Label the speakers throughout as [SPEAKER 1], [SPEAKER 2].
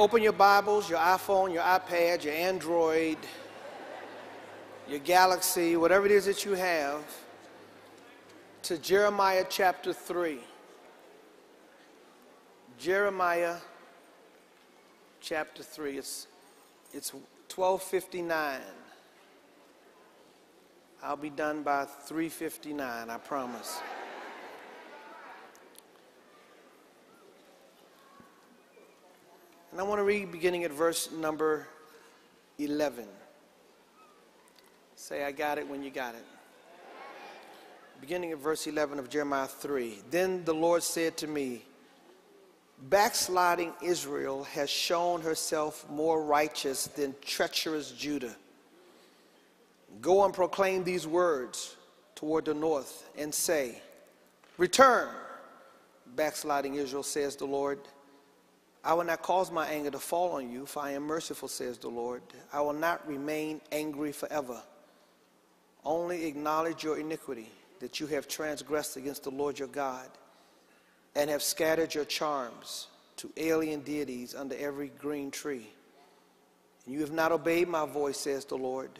[SPEAKER 1] Open your Bibles, your iPhone, your iPad, your Android, your Galaxy, whatever it is that you have, to Jeremiah chapter 3. Jeremiah chapter 3. It's, it's 1259. I'll be done by 359, I promise. And I want to read beginning at verse number 11. Say, I got it when you got it. Beginning at verse 11 of Jeremiah 3. Then the Lord said to me, Backsliding Israel has shown herself more righteous than treacherous Judah. Go and proclaim these words toward the north and say, Return, backsliding Israel, says the Lord. I will not cause my anger to fall on you, for I am merciful, says the Lord. I will not remain angry forever. Only acknowledge your iniquity, that you have transgressed against the Lord your God, and have scattered your charms to alien deities under every green tree. And you have not obeyed my voice, says the Lord.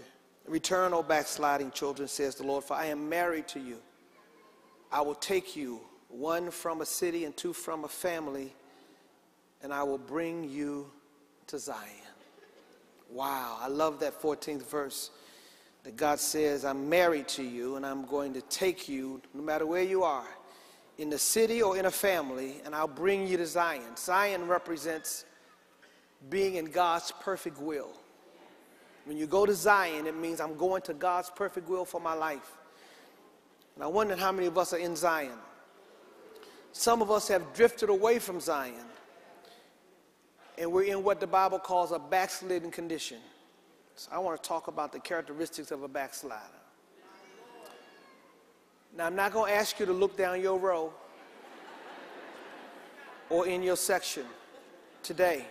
[SPEAKER 1] Return, O backsliding children, says the Lord, for I am married to you. I will take you, one from a city and two from a family and I will bring you to Zion. Wow, I love that 14th verse that God says, I'm married to you and I'm going to take you, no matter where you are, in the city or in a family, and I'll bring you to Zion. Zion represents being in God's perfect will. When you go to Zion, it means I'm going to God's perfect will for my life. And I wonder how many of us are in Zion. Some of us have drifted away from Zion and we're in what the Bible calls a backslidden condition. So I want to talk about the characteristics of a backslider. Now, I'm not going to ask you to look down your row or in your section today.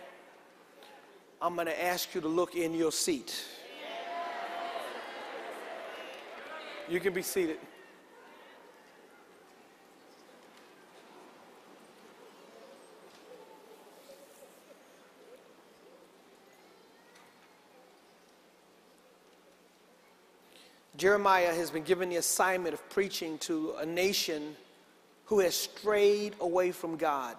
[SPEAKER 1] I'm going to ask you to look in your seat. You can be seated. Jeremiah has been given the assignment of preaching to a nation who has strayed away from God.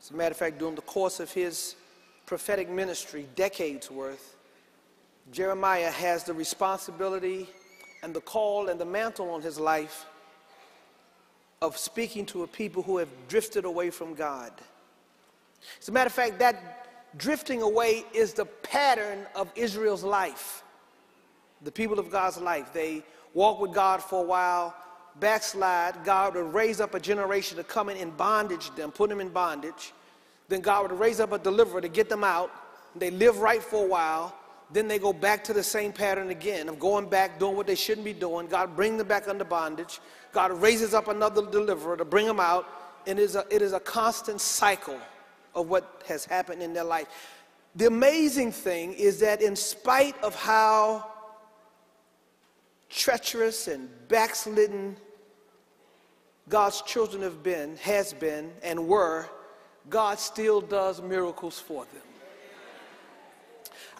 [SPEAKER 1] As a matter of fact, during the course of his prophetic ministry, decades worth, Jeremiah has the responsibility and the call and the mantle on his life of speaking to a people who have drifted away from God. As a matter of fact, that drifting away is the pattern of Israel's life the people of God's life. They walk with God for a while, backslide. God would raise up a generation to come in and bondage them, put them in bondage. Then God would raise up a deliverer to get them out. They live right for a while. Then they go back to the same pattern again of going back, doing what they shouldn't be doing. God brings them back under bondage. God raises up another deliverer to bring them out. And it is a, it is a constant cycle of what has happened in their life. The amazing thing is that, in spite of how treacherous and backslidden God's children have been, has been, and were, God still does miracles for them.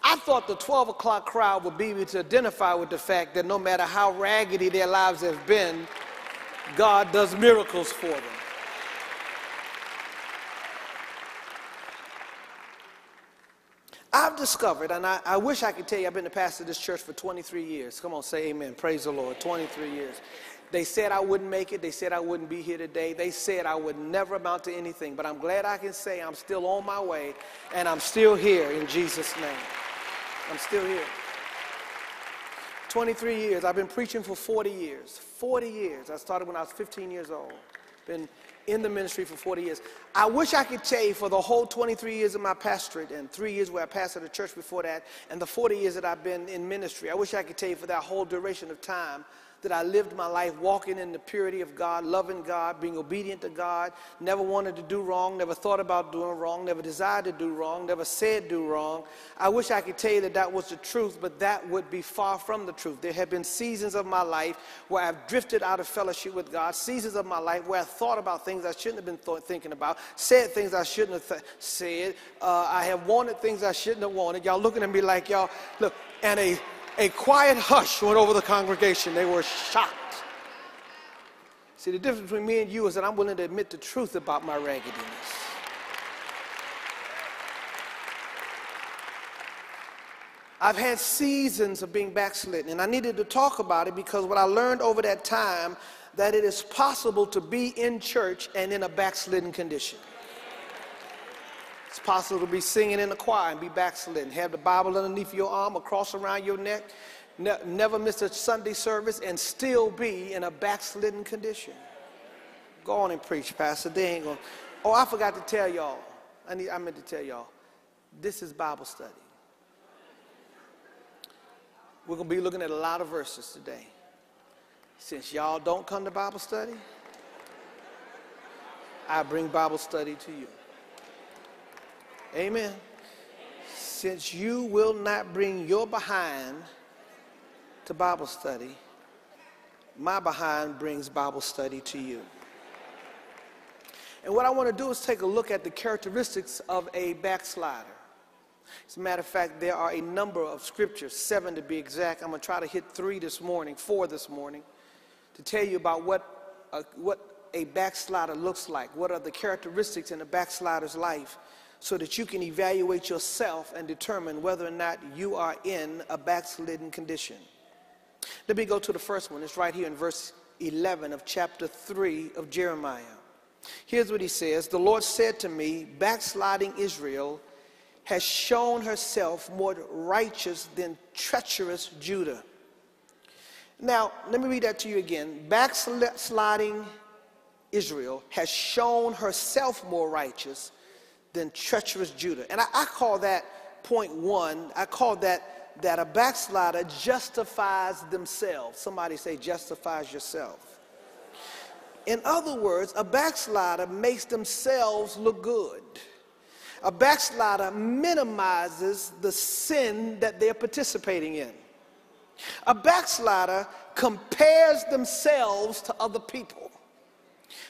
[SPEAKER 1] I thought the 12 o'clock crowd would be able to identify with the fact that no matter how raggedy their lives have been, God does miracles for them. I've discovered, and I, I, wish I could tell you, I've been the pastor of this church for 23 years. Come on, say amen. Praise the Lord. 23 years. They said I wouldn't make it. They said I wouldn't be here today. They said I would never amount to anything. But I'm glad I can say I'm still on my way, and I'm still here in Jesus' name. I'm still here. 23 years. I've been preaching for 40 years. 40 years. I started when I was 15 years old. Been in the ministry for 40 years. I wish I could tell you for the whole 23 years of my pastorate and three years where I pastored a church before that and the 40 years that I've been in ministry, I wish I could tell you for that whole duration of time that I lived my life walking in the purity of God, loving God, being obedient to God, never wanted to do wrong, never thought about doing wrong, never desired to do wrong, never said do wrong. I wish I could tell you that that was the truth, but that would be far from the truth. There have been seasons of my life where I've drifted out of fellowship with God, seasons of my life where I thought about things I shouldn't have been th- thinking about, said things I shouldn't have th- said. Uh, I have wanted things I shouldn't have wanted. Y'all looking at me like y'all, look, and a a quiet hush went over the congregation. They were shocked. See, the difference between me and you is that I'm willing to admit the truth about my raggediness. I've had seasons of being backslidden, and I needed to talk about it because what I learned over that time that it is possible to be in church and in a backslidden condition. It's possible to be singing in the choir and be backslidden. Have the Bible underneath your arm, across around your neck, ne- never miss a Sunday service, and still be in a backslidden condition. Go on and preach, Pastor. They ain't gonna. Oh, I forgot to tell y'all. I, need, I meant to tell y'all. This is Bible study. We're going to be looking at a lot of verses today. Since y'all don't come to Bible study, I bring Bible study to you. Amen. Since you will not bring your behind to Bible study, my behind brings Bible study to you. And what I want to do is take a look at the characteristics of a backslider. As a matter of fact, there are a number of scriptures, seven to be exact. I'm going to try to hit three this morning, four this morning, to tell you about what a, what a backslider looks like. What are the characteristics in a backslider's life so that you can evaluate yourself and determine whether or not you are in a backslidden condition. Let me go to the first one. It's right here in verse 11 of chapter 3 of Jeremiah. Here's what he says The Lord said to me, Backsliding Israel has shown herself more righteous than treacherous Judah. Now, let me read that to you again. Backsliding Israel has shown herself more righteous than treacherous Judah. And I, I call that point one, I call that that a backslider justifies themselves. Somebody say justifies yourself. In other words, a backslider makes themselves look good. A backslider minimizes the sin that they're participating in. A backslider compares themselves to other people.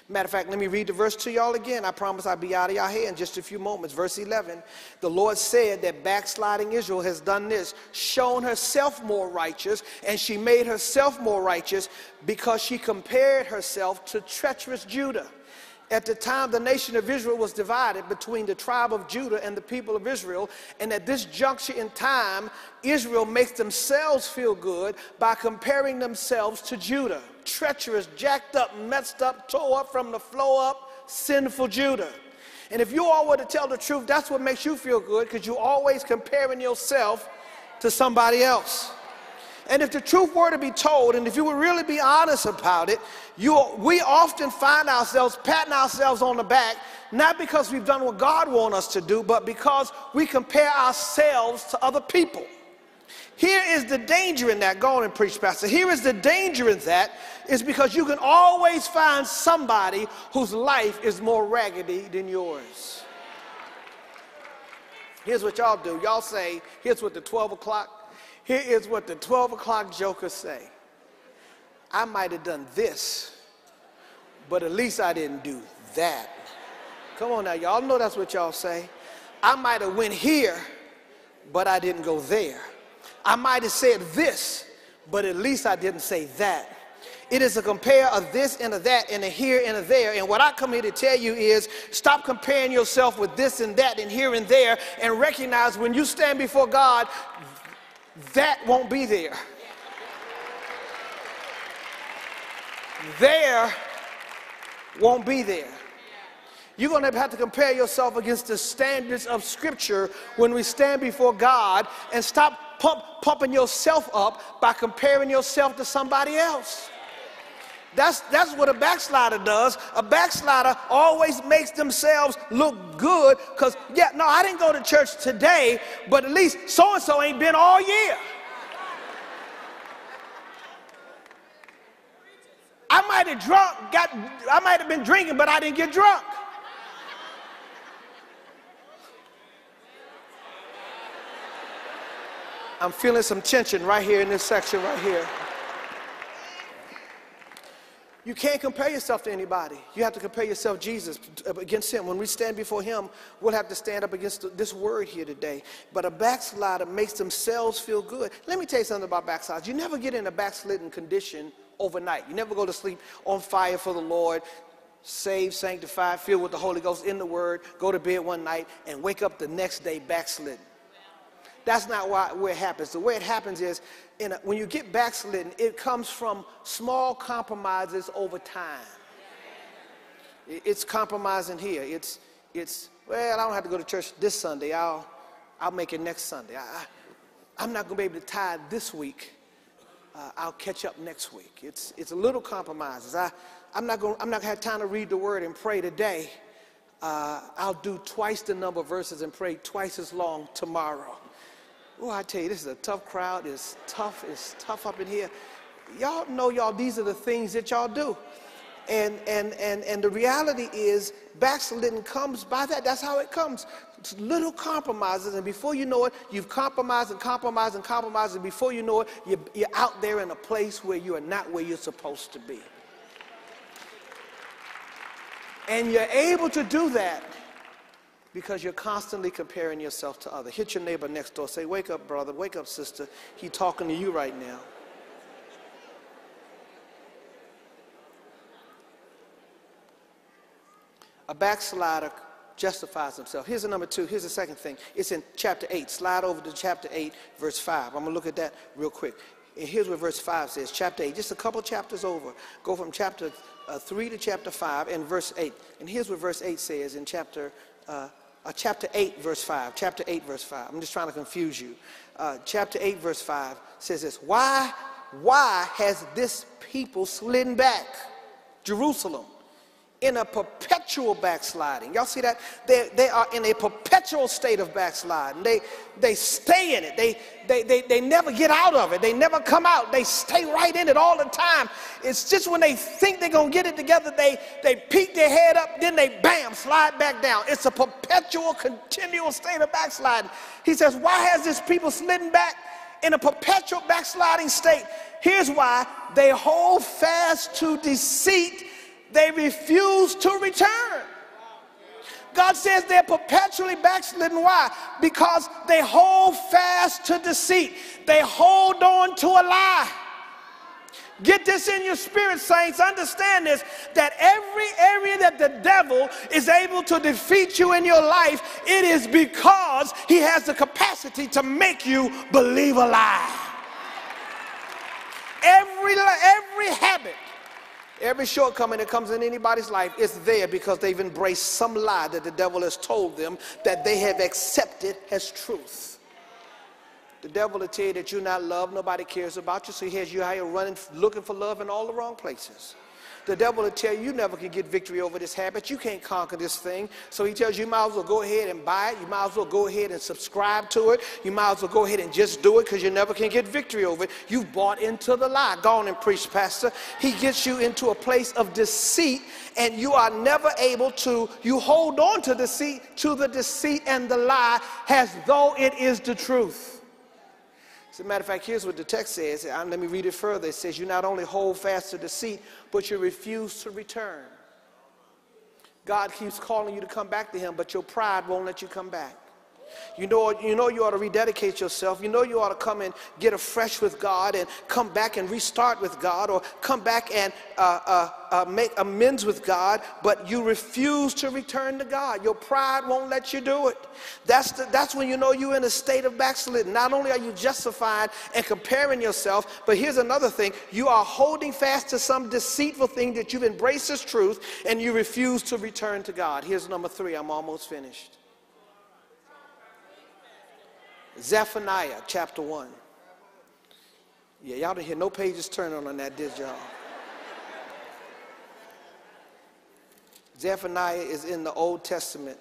[SPEAKER 1] Matter of fact, let me read the verse to y'all again. I promise I'll be out of your hair in just a few moments. Verse 11 The Lord said that backsliding Israel has done this, shown herself more righteous, and she made herself more righteous because she compared herself to treacherous Judah. At the time, the nation of Israel was divided between the tribe of Judah and the people of Israel. And at this juncture in time, Israel makes themselves feel good by comparing themselves to Judah. Treacherous, jacked up, messed up, tore up from the flow up, sinful Judah. And if you all were to tell the truth, that's what makes you feel good because you're always comparing yourself to somebody else. And if the truth were to be told, and if you would really be honest about it, you, we often find ourselves patting ourselves on the back, not because we've done what God wants us to do, but because we compare ourselves to other people. Here is the danger in that. Go on and preach, Pastor. Here is the danger in that, is because you can always find somebody whose life is more raggedy than yours. Here's what y'all do. Y'all say, here's what the 12 o'clock here is what the 12 o'clock jokers say I might have done this, but at least I didn't do that. Come on now, y'all know that's what y'all say. I might have went here, but I didn't go there. I might have said this, but at least I didn't say that. It is a compare of this and of that and a here and a there. And what I come here to tell you is stop comparing yourself with this and that and here and there and recognize when you stand before God, that won't be there. There won't be there. You're going to have to compare yourself against the standards of Scripture when we stand before God and stop pump, pumping yourself up by comparing yourself to somebody else. That's, that's what a backslider does. A backslider always makes themselves look good because, yeah, no, I didn't go to church today, but at least so and so ain't been all year. I might have drunk, got, I might have been drinking, but I didn't get drunk. I'm feeling some tension right here in this section right here. You can't compare yourself to anybody. You have to compare yourself Jesus against him. When we stand before him, we'll have to stand up against this word here today. But a backslider makes themselves feel good. Let me tell you something about backsliders. You never get in a backslidden condition overnight. You never go to sleep on fire for the Lord, saved, sanctified, filled with the Holy Ghost in the word, go to bed one night and wake up the next day backslidden. That's not why, where it happens. The way it happens is a, when you get backslidden, it comes from small compromises over time. It's compromising here. It's, it's well, I don't have to go to church this Sunday. I'll, I'll make it next Sunday. I, I'm not going to be able to tithe this week. Uh, I'll catch up next week. It's, it's a little compromises. I, I'm not going I'm not going to have time to read the word and pray today. Uh, I'll do twice the number of verses and pray twice as long tomorrow. Oh, I tell you, this is a tough crowd. It's tough. It's tough up in here. Y'all know, y'all, these are the things that y'all do. And, and, and, and the reality is, backsliding comes by that. That's how it comes. It's little compromises, and before you know it, you've compromised and compromised and compromised, and before you know it, you're, you're out there in a place where you are not where you're supposed to be. And you're able to do that because you're constantly comparing yourself to others. Hit your neighbor next door. Say, Wake up, brother. Wake up, sister. He's talking to you right now. A backslider justifies himself. Here's the number two. Here's the second thing. It's in chapter 8. Slide over to chapter 8, verse 5. I'm going to look at that real quick. And here's what verse 5 says. Chapter 8, just a couple chapters over. Go from chapter uh, 3 to chapter 5 and verse 8. And here's what verse 8 says in chapter uh, uh, chapter 8, verse 5. Chapter 8, verse 5. I'm just trying to confuse you. Uh, chapter 8, verse 5 says this Why, why has this people slidden back? Jerusalem in a perpetual backsliding. Y'all see that? They, they are in a perpetual state of backsliding. They, they stay in it. They, they, they, they never get out of it. They never come out. They stay right in it all the time. It's just when they think they're going to get it together, they, they peek their head up, then they bam, slide back down. It's a perpetual, continual state of backsliding. He says, Why has this people slidden back in a perpetual backsliding state? Here's why they hold fast to deceit they refuse to return. God says they're perpetually backslidden. Why? Because they hold fast to deceit. They hold on to a lie. Get this in your spirit, saints. Understand this that every area that the devil is able to defeat you in your life, it is because he has the capacity to make you believe a lie. Every, every habit Every shortcoming that comes in anybody's life is there because they've embraced some lie that the devil has told them that they have accepted as truth. The devil will tell you that you're not loved, nobody cares about you, so he has you out here running, looking for love in all the wrong places. The devil will tell you you never can get victory over this habit. You can't conquer this thing. So he tells you you might as well go ahead and buy it. You might as well go ahead and subscribe to it. You might as well go ahead and just do it because you never can get victory over it. You've bought into the lie. Go on and preach, Pastor. He gets you into a place of deceit and you are never able to, you hold on to deceit, to the deceit and the lie as though it is the truth. As a matter of fact, here's what the text says. Let me read it further. It says, You not only hold fast to deceit, but you refuse to return. God keeps calling you to come back to Him, but your pride won't let you come back. You know, you know you ought to rededicate yourself. You know you ought to come and get afresh with God and come back and restart with God or come back and uh, uh, uh, make amends with God, but you refuse to return to God. Your pride won't let you do it. That's, the, that's when you know you're in a state of backsliding. Not only are you justified and comparing yourself, but here's another thing. You are holding fast to some deceitful thing that you've embraced as truth and you refuse to return to God. Here's number three. I'm almost finished. Zephaniah chapter 1. Yeah, y'all didn't hear no pages turning on that, did y'all? Zephaniah is in the Old Testament.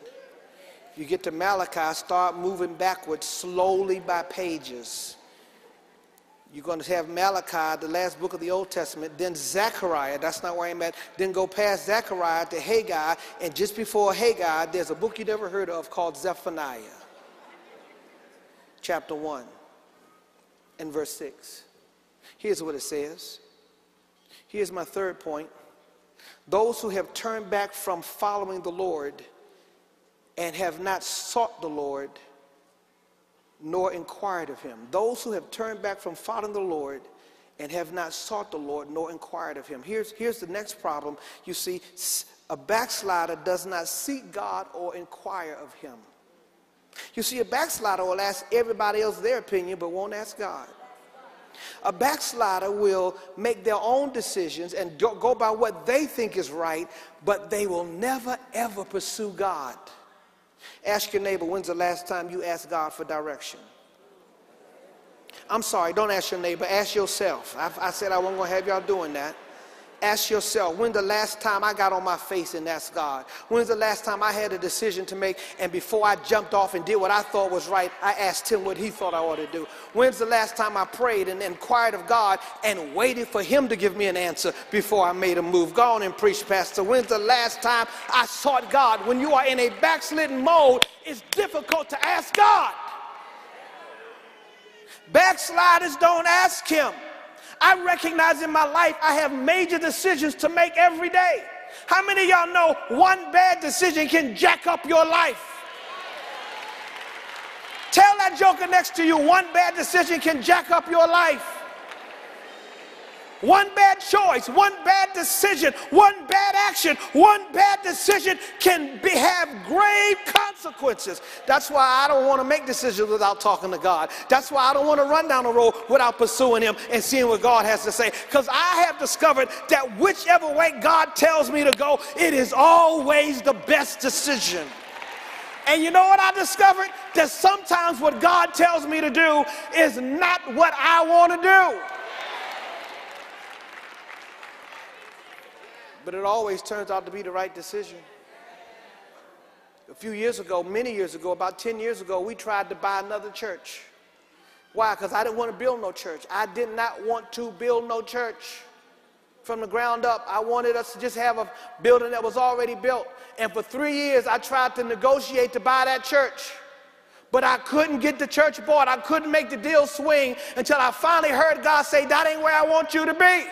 [SPEAKER 1] You get to Malachi, start moving backwards slowly by pages. You're going to have Malachi, the last book of the Old Testament, then Zechariah. That's not where I'm at. Then go past Zechariah to Haggai. And just before Haggai, there's a book you never heard of called Zephaniah, chapter 1 and verse 6. Here's what it says. Here's my third point. Those who have turned back from following the Lord and have not sought the Lord nor inquired of him. Those who have turned back from following the Lord and have not sought the Lord nor inquired of him. Here's, here's the next problem. You see, a backslider does not seek God or inquire of him. You see, a backslider will ask everybody else their opinion but won't ask God. A backslider will make their own decisions and go by what they think is right, but they will never ever pursue God. Ask your neighbor, when's the last time you asked God for direction? I'm sorry, don't ask your neighbor, ask yourself. I, I said I wasn't going to have y'all doing that. Ask yourself, when's the last time I got on my face and asked God? When's the last time I had a decision to make and before I jumped off and did what I thought was right, I asked him what he thought I ought to do? When's the last time I prayed and inquired of God and waited for him to give me an answer before I made a move? Go on and preach, Pastor. When's the last time I sought God? When you are in a backslidden mode, it's difficult to ask God. Backsliders don't ask him. I recognize in my life I have major decisions to make every day. How many of y'all know one bad decision can jack up your life? Tell that joker next to you one bad decision can jack up your life. One bad choice, one bad decision, one bad action, one bad decision can be, have grave consequences. That's why I don't want to make decisions without talking to God. That's why I don't want to run down the road without pursuing Him and seeing what God has to say. Because I have discovered that whichever way God tells me to go, it is always the best decision. And you know what I discovered? That sometimes what God tells me to do is not what I want to do. But it always turns out to be the right decision. A few years ago, many years ago, about 10 years ago, we tried to buy another church. Why? Because I didn't want to build no church. I did not want to build no church from the ground up. I wanted us to just have a building that was already built. And for three years, I tried to negotiate to buy that church. But I couldn't get the church bought. I couldn't make the deal swing until I finally heard God say, That ain't where I want you to be.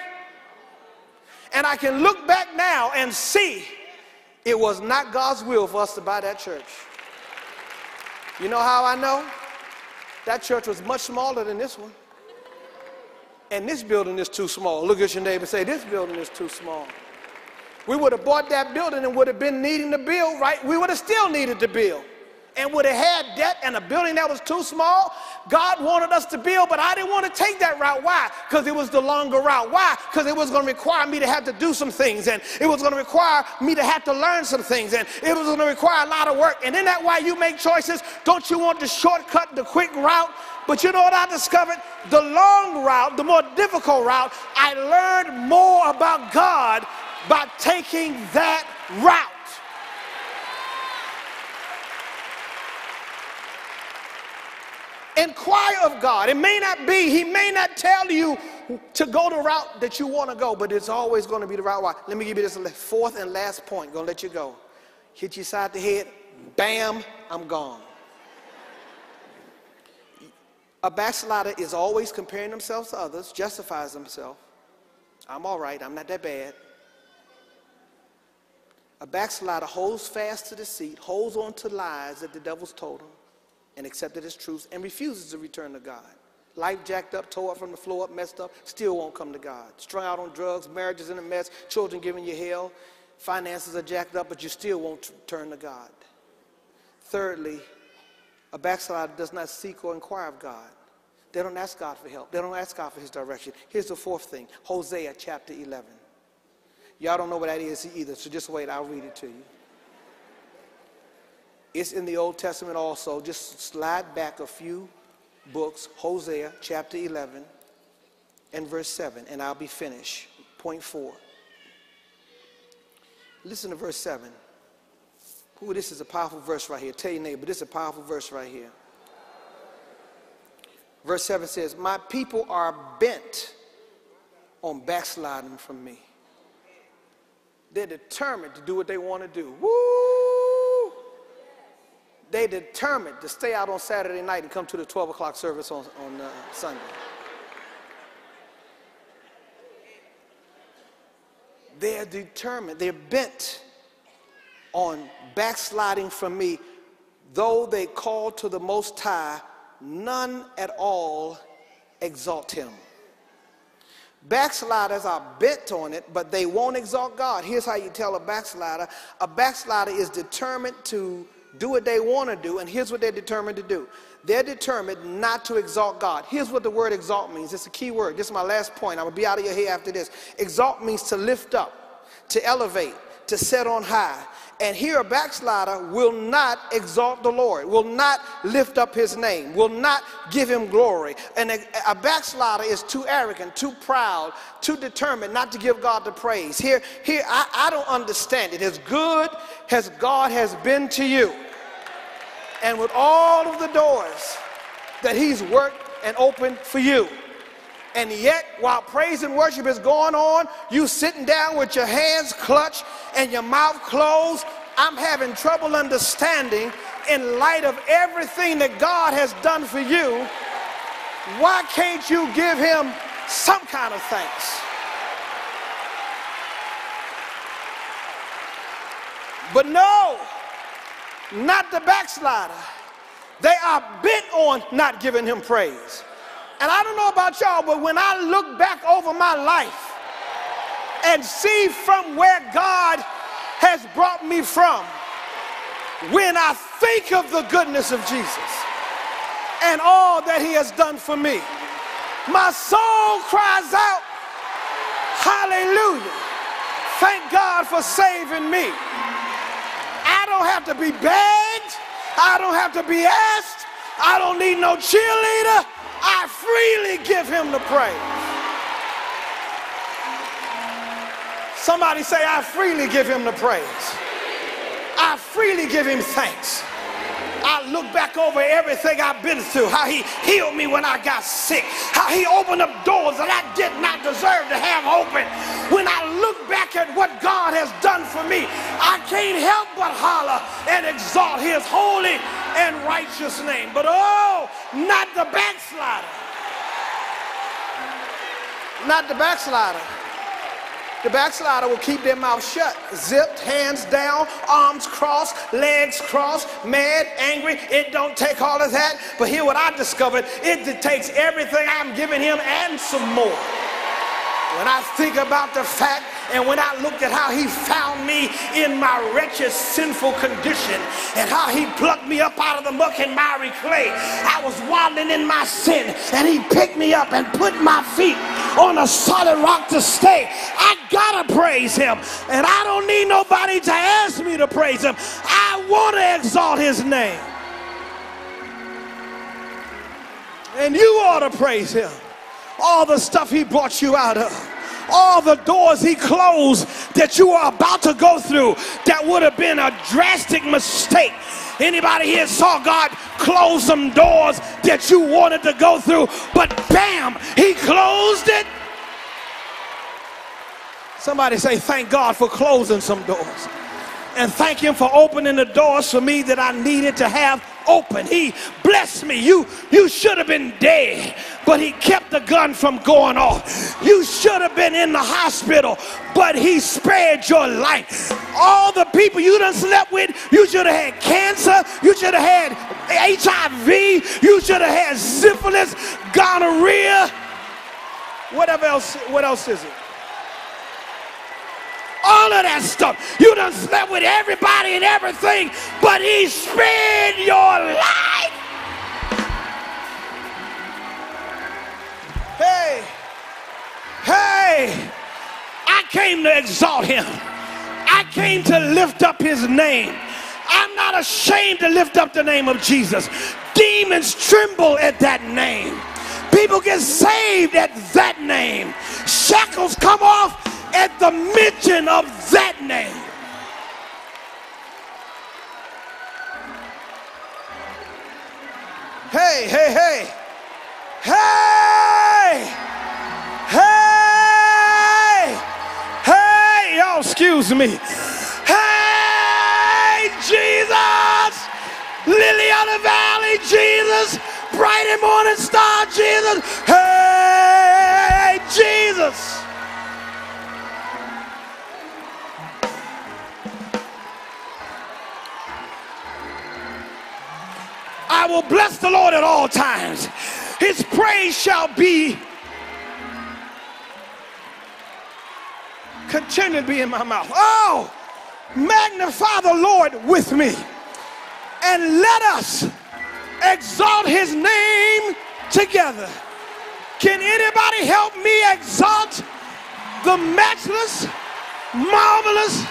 [SPEAKER 1] And I can look back now and see it was not God's will for us to buy that church. You know how I know? That church was much smaller than this one. And this building is too small. Look at your neighbor say, This building is too small. We would have bought that building and would have been needing to build, right? We would have still needed to build and would have had debt and a building that was too small. God wanted us to build, but I didn't want to take that route. Why? Because it was the longer route. Why? Because it was going to require me to have to do some things, and it was going to require me to have to learn some things, and it was going to require a lot of work. And isn't that why you make choices? Don't you want the shortcut, the quick route? But you know what I discovered? The long route, the more difficult route, I learned more about God by taking that route. Inquire of God. It may not be, He may not tell you to go the route that you want to go, but it's always going to be the right Why? Let me give you this fourth and last point. Gonna let you go. Hit you side the head, bam, I'm gone. A backslider is always comparing themselves to others, justifies himself. I'm all right, I'm not that bad. A backslider holds fast to deceit, holds on to lies that the devil's told him and accepted as truth and refuses to return to God. Life jacked up, tore up from the floor up, messed up, still won't come to God. Strung out on drugs, marriages in a mess, children giving you hell, finances are jacked up, but you still won't turn to God. Thirdly, a backslider does not seek or inquire of God. They don't ask God for help. They don't ask God for his direction. Here's the fourth thing Hosea chapter 11. Y'all don't know what that is either, so just wait, I'll read it to you. It's in the Old Testament also. Just slide back a few books, Hosea chapter 11 and verse 7, and I'll be finished. Point four. Listen to verse 7. Ooh, this is a powerful verse right here. Tell your neighbor, but this is a powerful verse right here. Verse 7 says, My people are bent on backsliding from me. They're determined to do what they want to do. Woo! They determined to stay out on Saturday night and come to the 12 o'clock service on, on uh, Sunday. They're determined, they're bent on backsliding from me. Though they call to the Most High, none at all exalt him. Backsliders are bent on it, but they won't exalt God. Here's how you tell a backslider a backslider is determined to do what they want to do, and here's what they're determined to do they're determined not to exalt God. Here's what the word exalt means it's a key word. This is my last point. I'm going to be out of your after this. Exalt means to lift up, to elevate, to set on high. And here a backslider will not exalt the Lord, will not lift up his name, will not give him glory. And a, a, backslider is too arrogant, too proud, too determined not to give God the praise. Here, here I, I don't understand it. As good as God has been to you, and with all of the doors that he's worked and opened for you. And yet, while praise and worship is going on, you sitting down with your hands clutched and your mouth closed. I'm having trouble understanding in light of everything that God has done for you. Why can't you give him some kind of thanks? But no, not the backslider. They are bent on not giving him praise. And I don't know about y'all, but when I look back over my life and see from where God has brought me from, when I think of the goodness of Jesus and all that he has done for me, my soul cries out, Hallelujah. Thank God for saving me. I don't have to be begged. I don't have to be asked. I don't need no cheerleader. I freely give him the praise. Somebody say, I freely give him the praise. I freely give him thanks. I look back over everything I've been through, how he healed me when I got sick, how he opened up doors that I did not deserve to have open. When I at what God has done for me, I can't help but holler and exalt his holy and righteous name. But oh, not the backslider. Not the backslider. The backslider will keep their mouth shut, zipped, hands down, arms crossed, legs crossed, mad, angry. It don't take all of that. But here what I discovered, it takes everything I'm giving him and some more. When I think about the fact and when I looked at how he found me in my wretched, sinful condition and how he plucked me up out of the muck and miry clay, I was wallowing in my sin and he picked me up and put my feet on a solid rock to stay. I gotta praise him. And I don't need nobody to ask me to praise him. I want to exalt his name. And you ought to praise him. All the stuff he brought you out of all the doors he closed that you are about to go through that would have been a drastic mistake. Anybody here saw god close some doors that you wanted to go through but bam he closed it? Somebody say thank god for closing some doors. And thank him for opening the doors for me that I needed to have open. He blessed me. You you should have been dead, but he kept the gun from going off. You should have been in the hospital, but he spared your life. All the people you done slept with, you should have had cancer, you should have had HIV, you should have had syphilis, gonorrhea. Whatever else, what else is it? All of that stuff. You done slept with everybody and everything, but he spared your life. Hey, hey, I came to exalt him. I came to lift up his name. I'm not ashamed to lift up the name of Jesus. Demons tremble at that name. People get saved at that name. Shackles come off at the mention of that name. Hey, hey, hey. Hey! Hey! Hey! Y'all, excuse me. Hey, Jesus! Lily of the Valley, Jesus! Bright and morning star, Jesus! Hey, Jesus! I will bless the Lord at all times. His praise shall be be in my mouth. Oh, magnify the Lord with me and let us exalt his name together. Can anybody help me exalt the matchless, marvelous,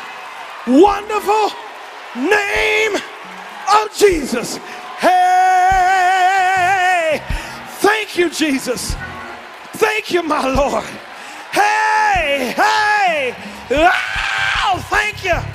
[SPEAKER 1] wonderful name of Jesus? Thank you, Jesus. Thank you, my Lord. Hey, hey, oh, thank you.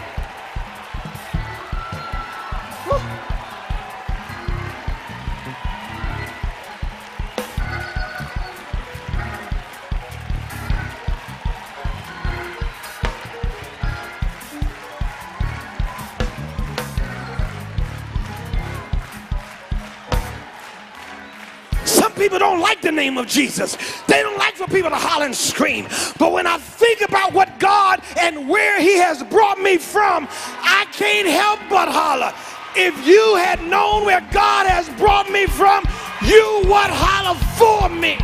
[SPEAKER 1] Don't like the name of Jesus. They don't like for people to holler and scream. But when I think about what God and where He has brought me from, I can't help but holler. If you had known where God has brought me from, you would holler for me.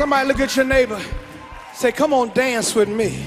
[SPEAKER 1] Somebody look at your neighbor. Say, come on, dance with me.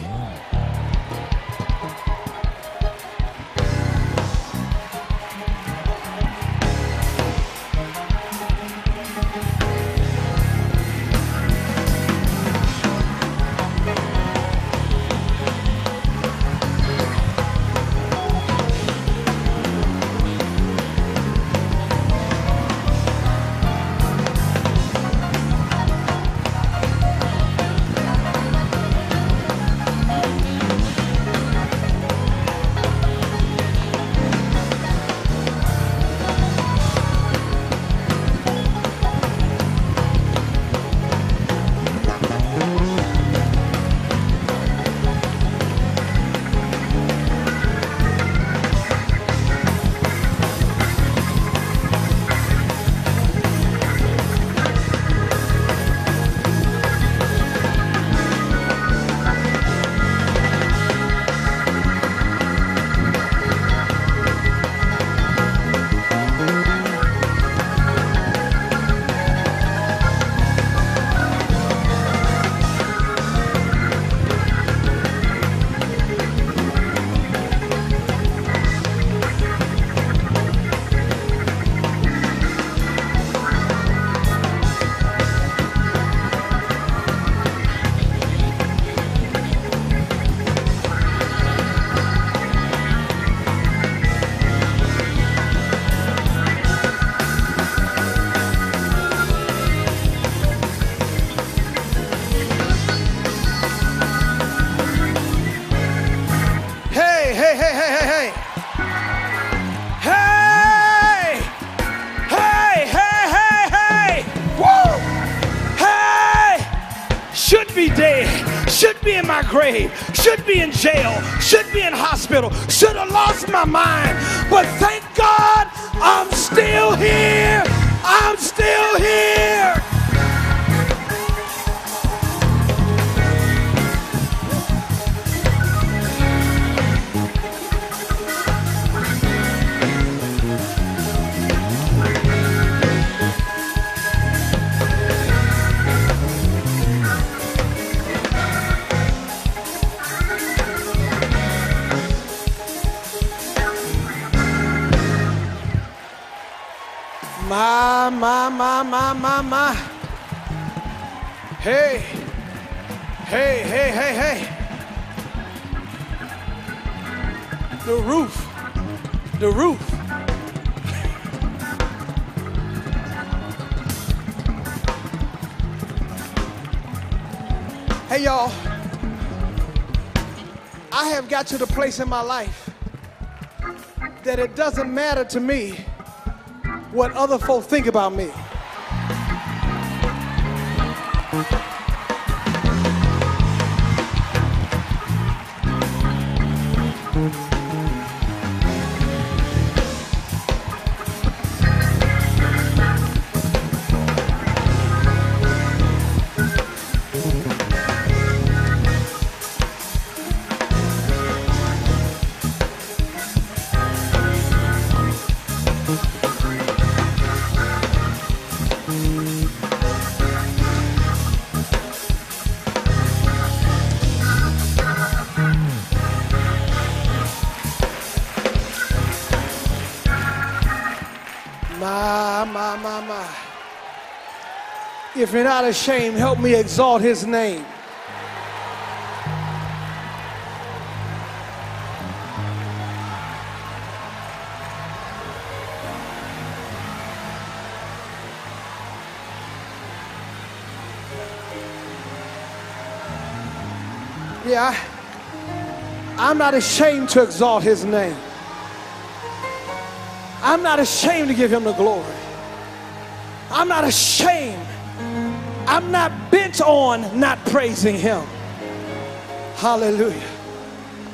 [SPEAKER 1] Be dead, should be in my grave, should be in jail, should be in hospital, should have lost my mind. But thank God I'm still here. I'm still here. My, my, my. Hey, hey, hey, hey, hey. The roof. The roof. Hey, y'all. I have got to the place in my life that it doesn't matter to me what other folk think about me. My, If you're not ashamed, help me exalt his name. Yeah, I, I'm not ashamed to exalt his name. I'm not ashamed to give him the glory. I'm not ashamed. I'm not bent on not praising him. Hallelujah.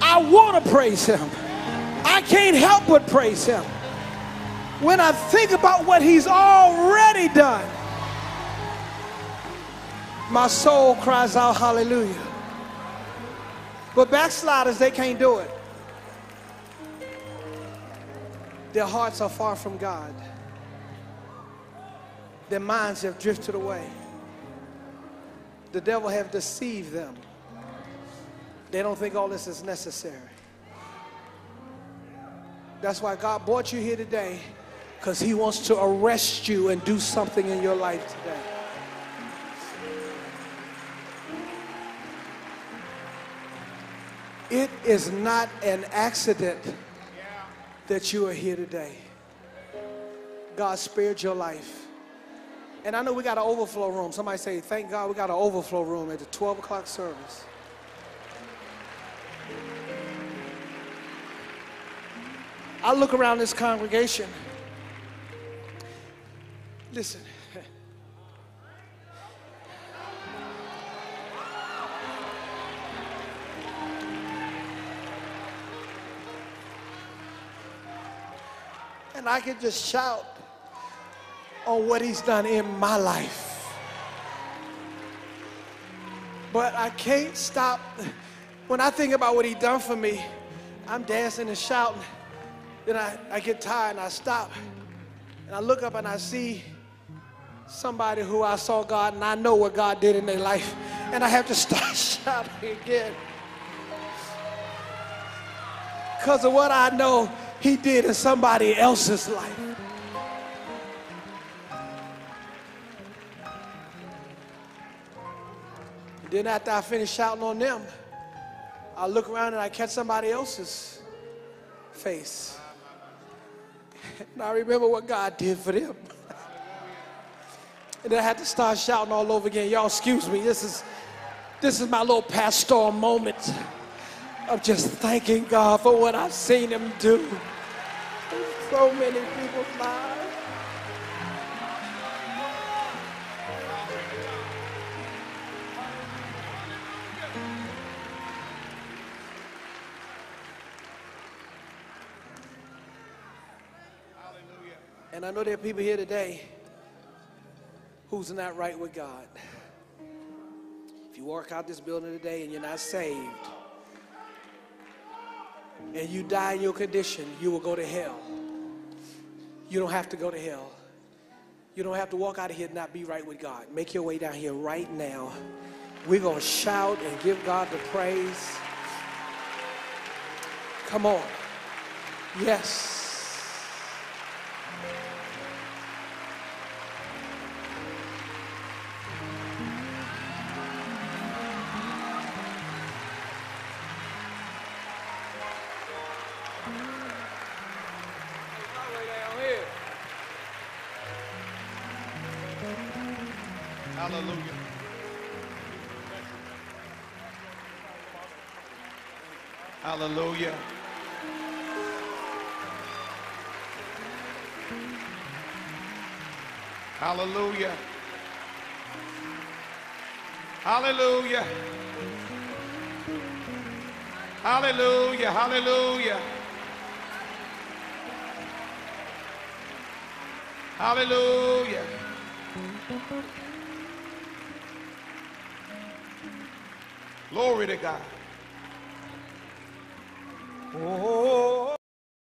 [SPEAKER 1] I want to praise him. I can't help but praise him. When I think about what he's already done, my soul cries out hallelujah. But backsliders, they can't do it. Their hearts are far from God. Their minds have drifted away. The devil have deceived them. They don't think all this is necessary. That's why God brought you here today because he wants to arrest you and do something in your life today. It is not an accident that you are here today. God spared your life. And I know we got an overflow room. Somebody say, thank God we got an overflow room at the 12 o'clock service. I look around this congregation. Listen. And I can just shout on what he's done in my life. But I can't stop. When I think about what he done for me, I'm dancing and shouting. Then I, I get tired and I stop. And I look up and I see somebody who I saw God and I know what God did in their life. And I have to start shouting again. Because of what I know he did in somebody else's life. Then after I finish shouting on them, I look around and I catch somebody else's face. And I remember what God did for them. And then I had to start shouting all over again. Y'all excuse me. This is this is my little pastoral moment of just thanking God for what I've seen him do so many people's lives. And I know there are people here today who's not right with God. If you walk out this building today and you're not saved, and you die in your condition, you will go to hell. You don't have to go to hell. You don't have to walk out of here and not be right with God. Make your way down here right now. We're going to shout and give God the praise. Come on. Yes.
[SPEAKER 2] Hallelujah. Hallelujah. Glory to God.